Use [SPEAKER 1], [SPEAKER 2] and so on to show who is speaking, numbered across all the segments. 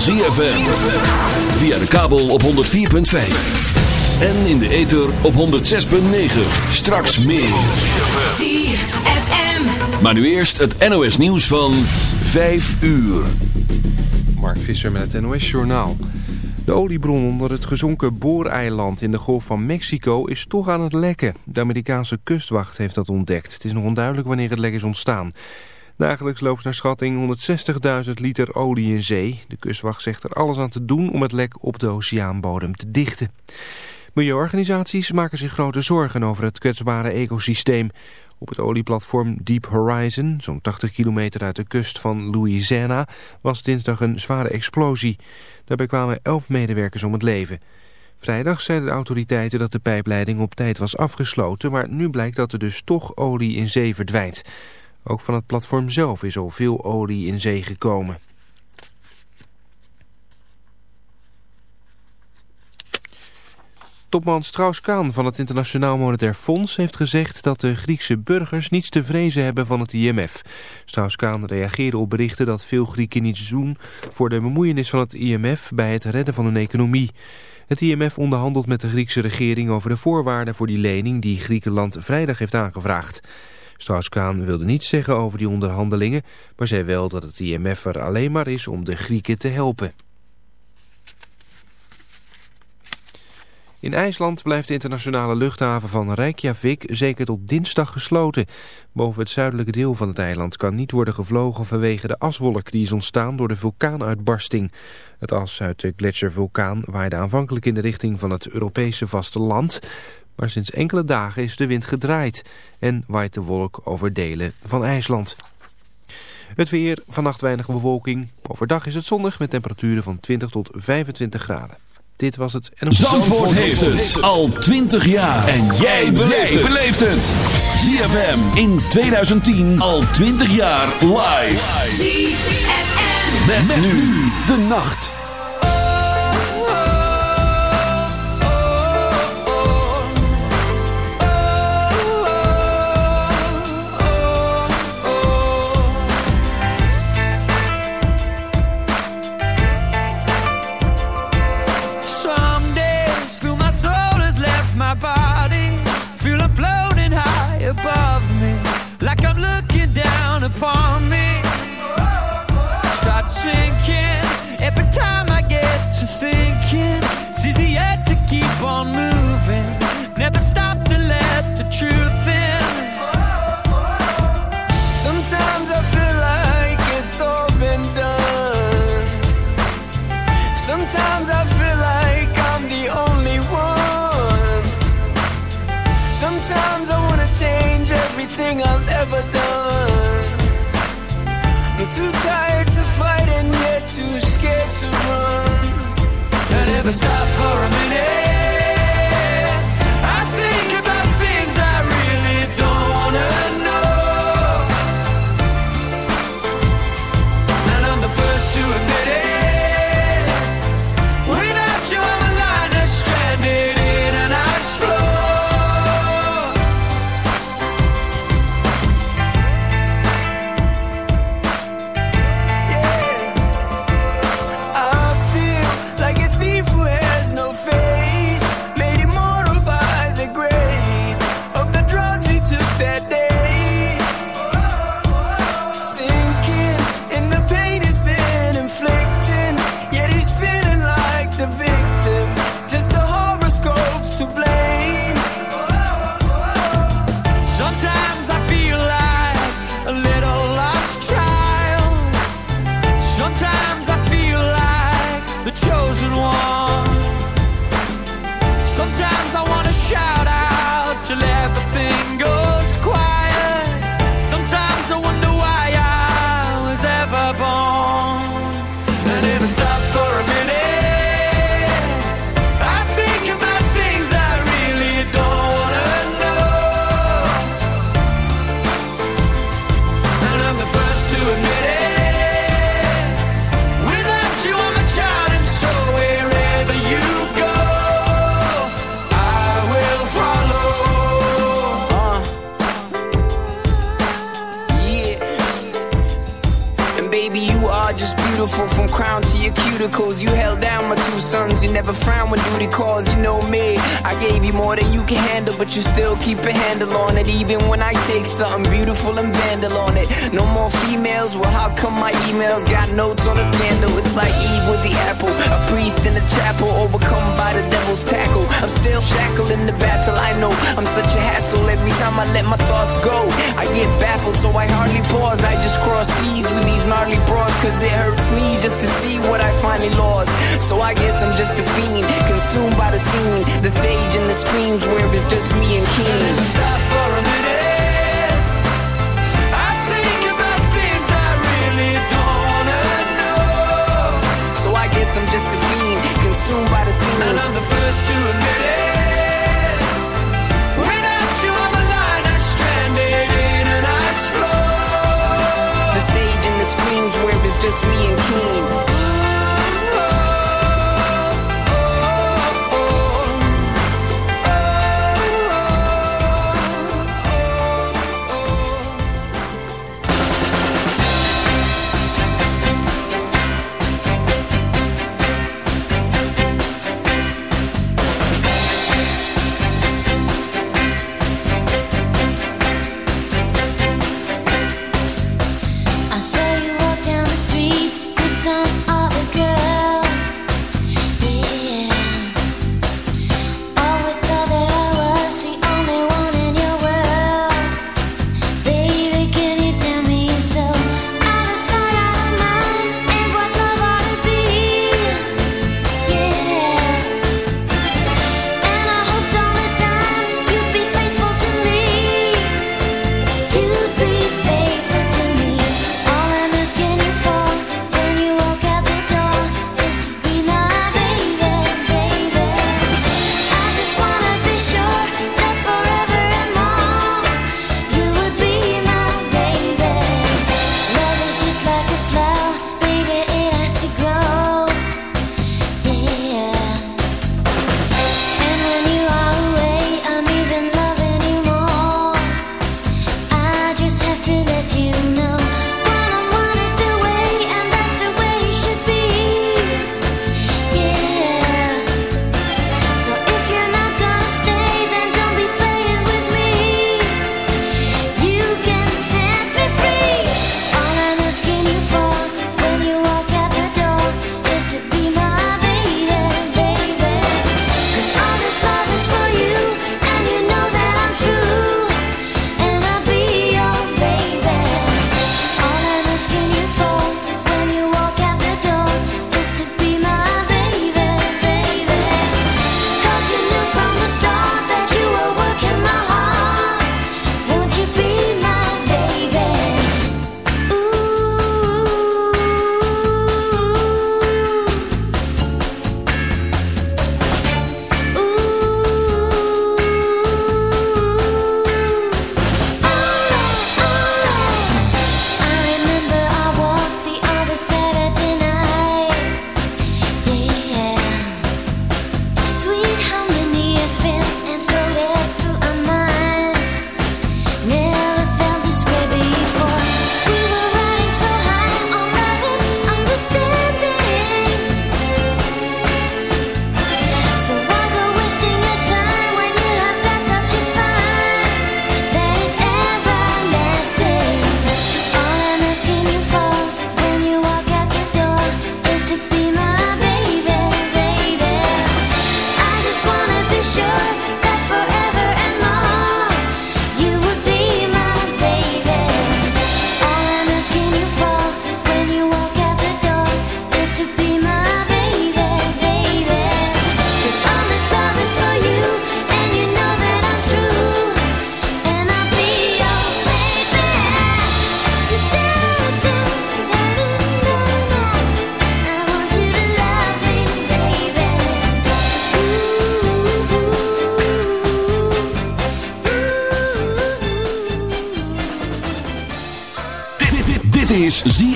[SPEAKER 1] van ZFM. Via de kabel op 104.5. En in de ether op 106.9. Straks meer.
[SPEAKER 2] ZFM.
[SPEAKER 1] Maar nu eerst het NOS nieuws van 5 uur.
[SPEAKER 3] Mark Visser met het NOS Journaal. De oliebron onder het gezonken booreiland in de Golf van Mexico is toch aan het lekken. De Amerikaanse kustwacht heeft dat ontdekt. Het is nog onduidelijk wanneer het lek is ontstaan. Dagelijks loopt naar schatting 160.000 liter olie in zee. De kustwacht zegt er alles aan te doen om het lek op de oceaanbodem te dichten. Milieuorganisaties maken zich grote zorgen over het kwetsbare ecosysteem. Op het olieplatform Deep Horizon, zo'n 80 kilometer uit de kust van Louisiana, was dinsdag een zware explosie. Daarbij kwamen 11 medewerkers om het leven. Vrijdag zeiden de autoriteiten dat de pijpleiding op tijd was afgesloten, maar nu blijkt dat er dus toch olie in zee verdwijnt. Ook van het platform zelf is al veel olie in zee gekomen. Topman Strauss-Kaan van het Internationaal Monetair Fonds heeft gezegd dat de Griekse burgers niets te vrezen hebben van het IMF. Strauss-Kaan reageerde op berichten dat veel Grieken niets doen voor de bemoeienis van het IMF bij het redden van hun economie. Het IMF onderhandelt met de Griekse regering over de voorwaarden voor die lening die Griekenland vrijdag heeft aangevraagd. Strauss-Kaan wilde niets zeggen over die onderhandelingen, maar zei wel dat het IMF er alleen maar is om de Grieken te helpen. In IJsland blijft de internationale luchthaven van Reykjavik zeker tot dinsdag gesloten. Boven het zuidelijke deel van het eiland kan niet worden gevlogen vanwege de aswolk die is ontstaan door de vulkaanuitbarsting. Het as uit de gletsjervulkaan waaide aanvankelijk in de richting van het Europese vasteland. Maar sinds enkele dagen is de wind gedraaid en waait de wolk over delen van IJsland. Het weer, vannacht weinig bewolking. Overdag is het zonnig met temperaturen van 20 tot 25 graden. Dit was het... En
[SPEAKER 1] Zandvoort heeft het al 20 jaar. En jij beleeft het. ZFM in 2010 al 20 jaar live.
[SPEAKER 2] ZFM.
[SPEAKER 1] Met, nu de nacht.
[SPEAKER 4] Sometimes I feel like it's all been done. Sometimes I'm the only one. Sometimes I wanna change everything I've ever done. I'm too tired to fight and yet too scared to run. I never stop for a minute.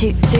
[SPEAKER 5] two, three.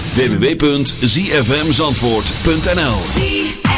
[SPEAKER 6] www.zfmzandvoort.nl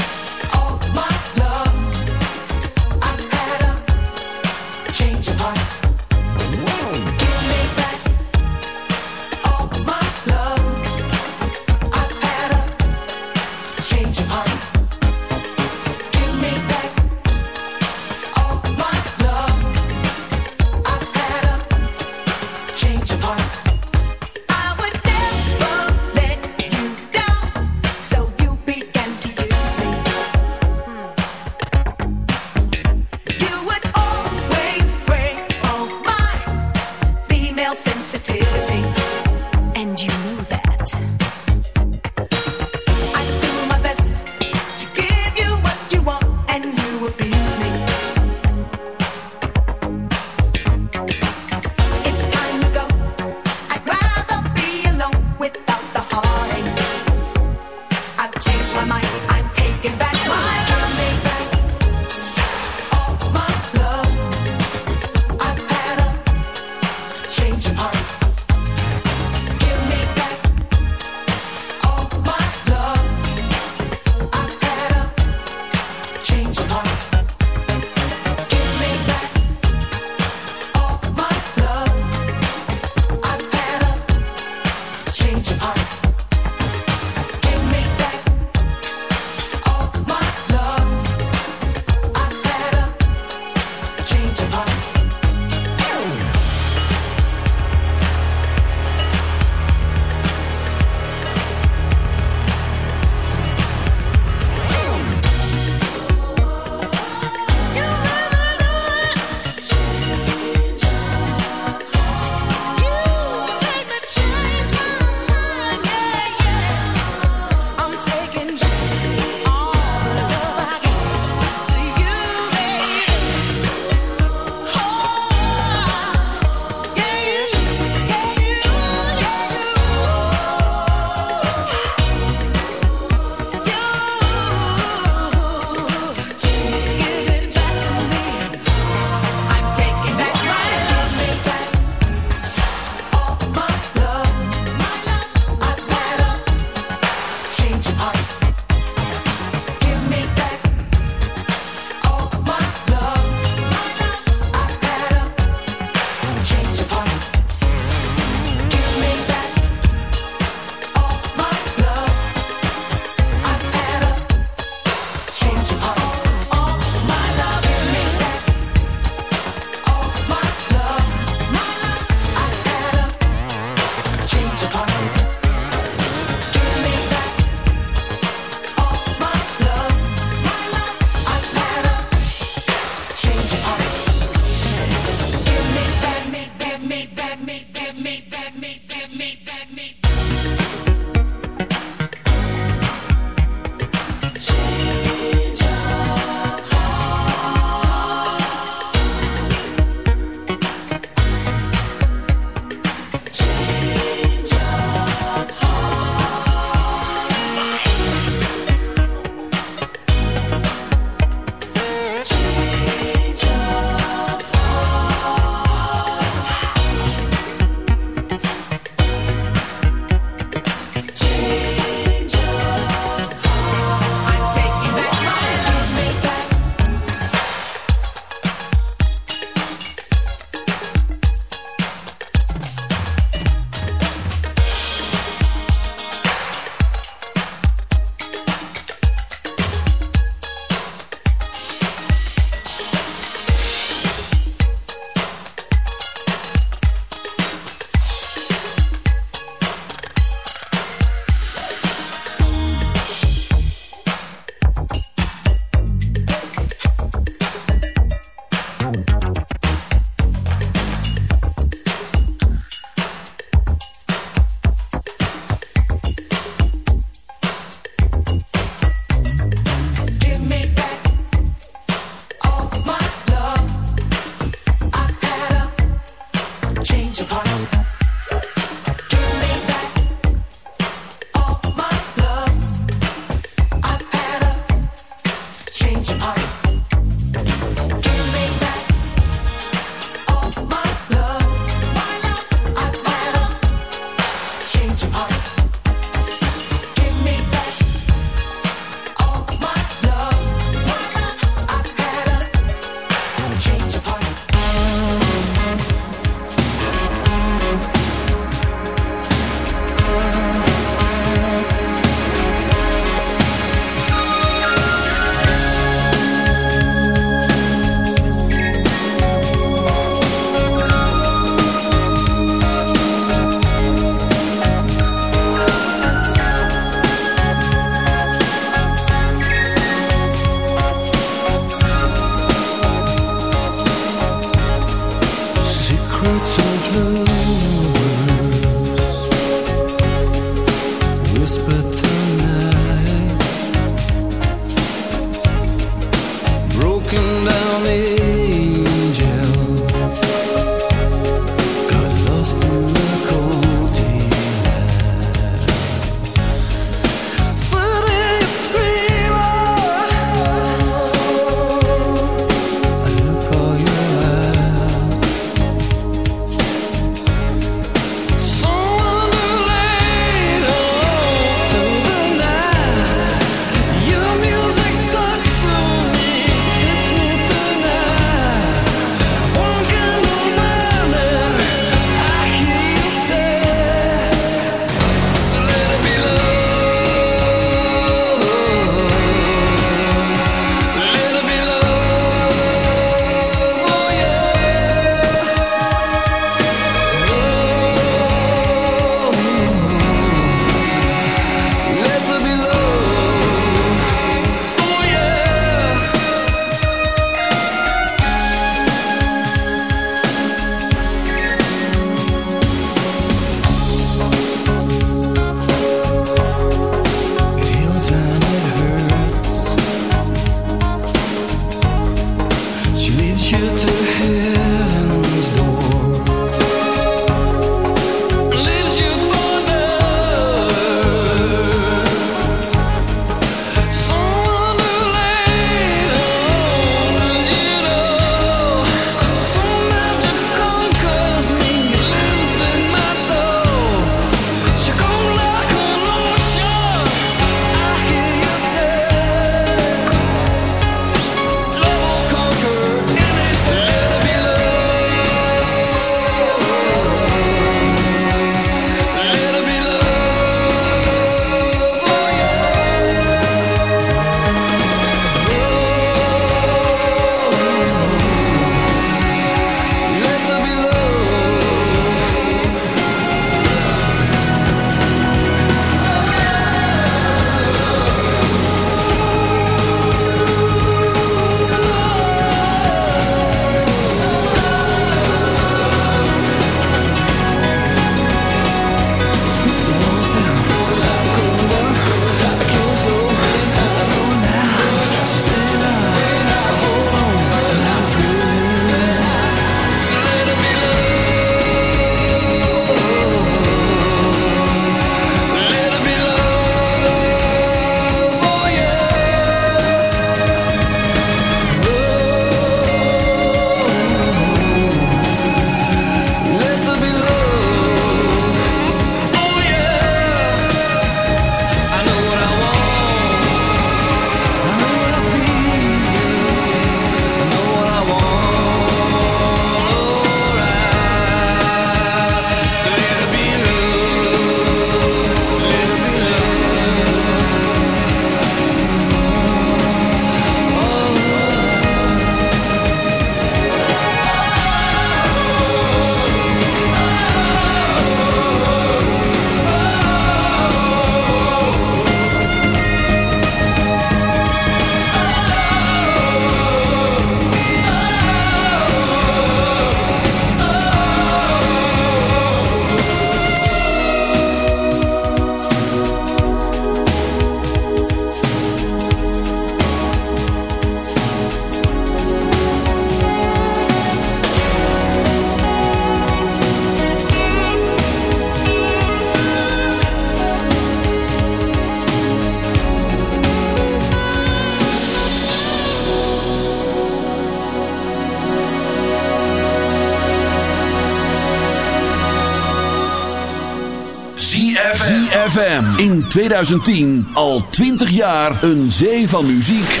[SPEAKER 2] 2010 al 20 jaar een zee van muziek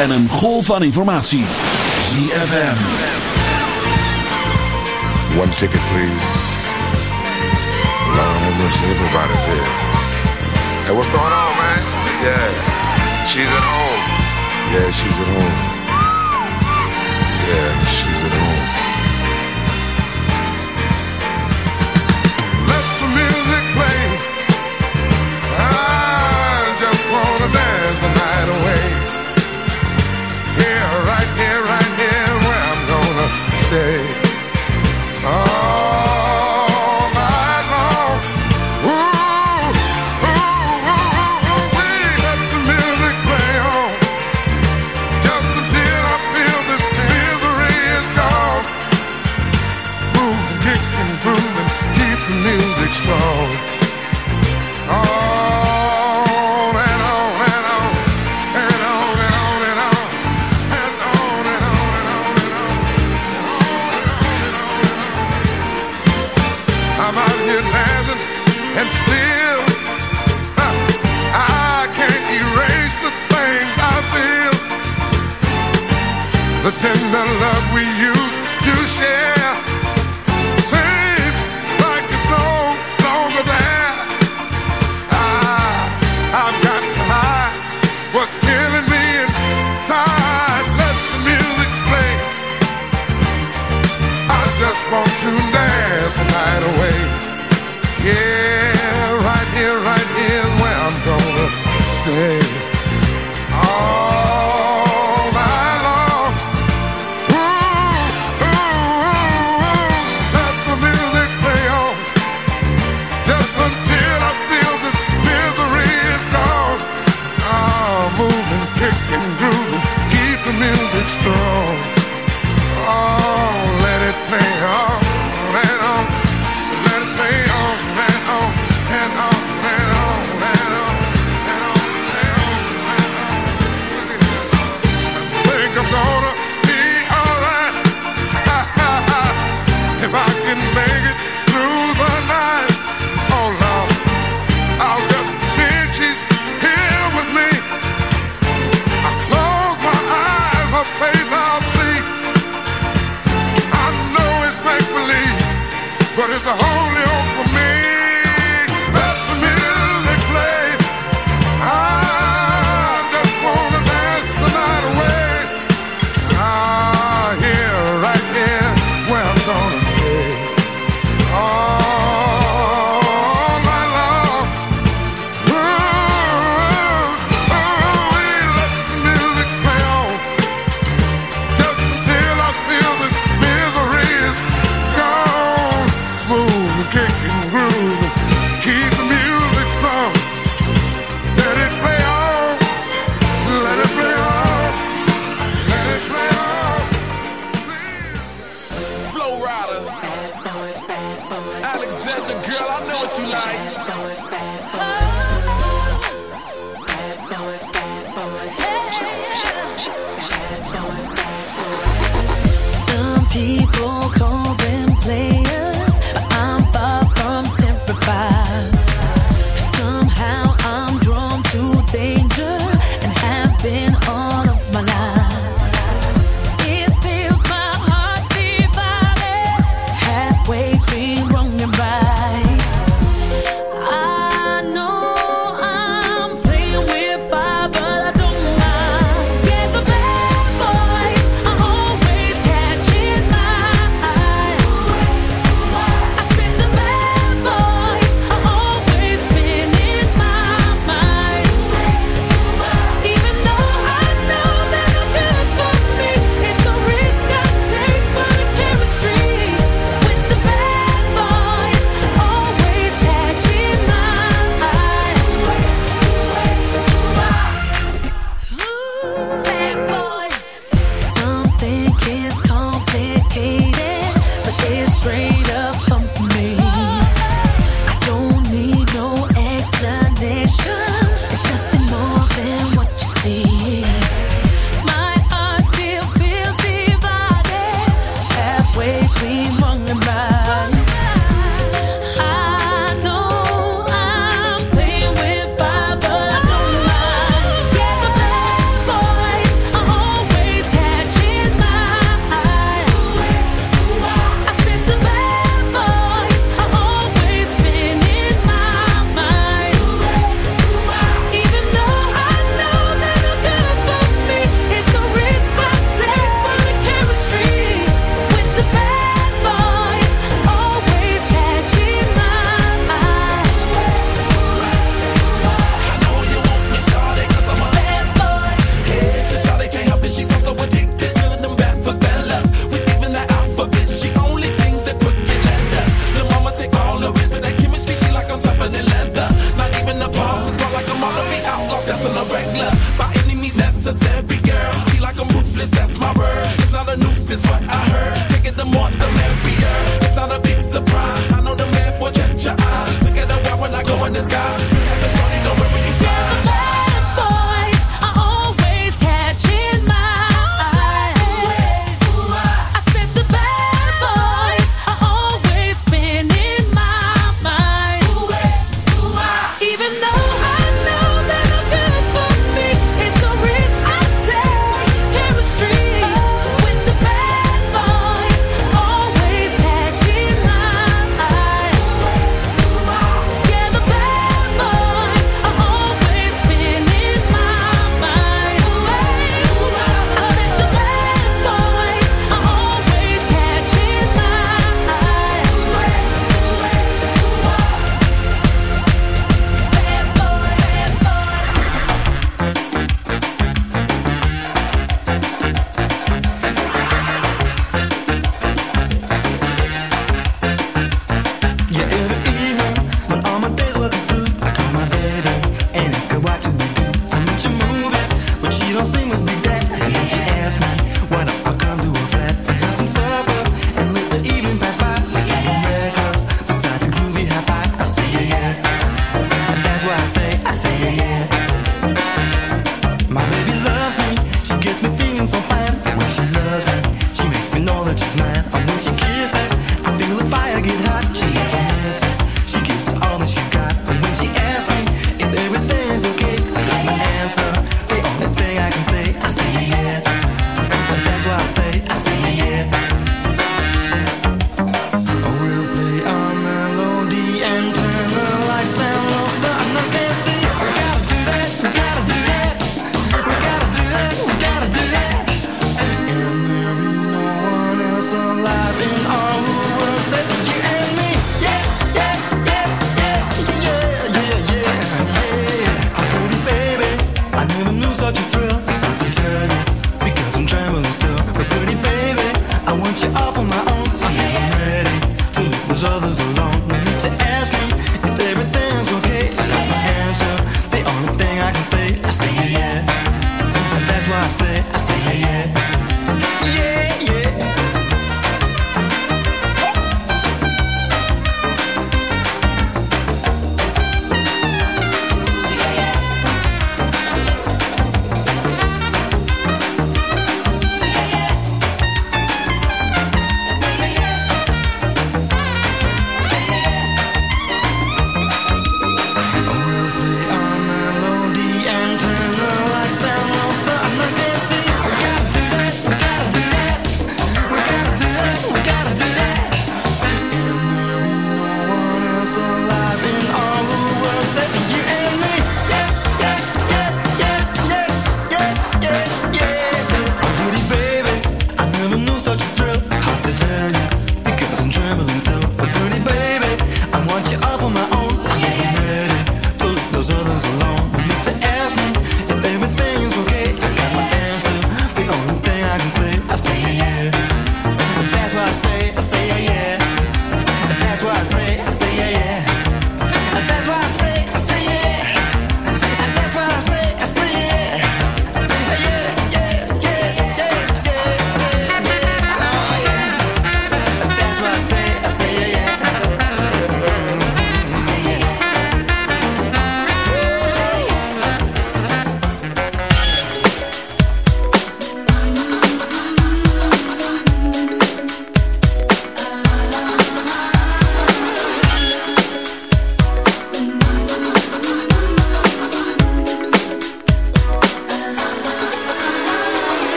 [SPEAKER 2] en een golf van informatie. ZFM.
[SPEAKER 7] One ticket please. Lord have mercy, everybody's here. Hey, what's going on, man? Yeah, she's at home. Yeah, she's at home. Yeah, she's at home. say. But it's
[SPEAKER 8] a
[SPEAKER 1] whole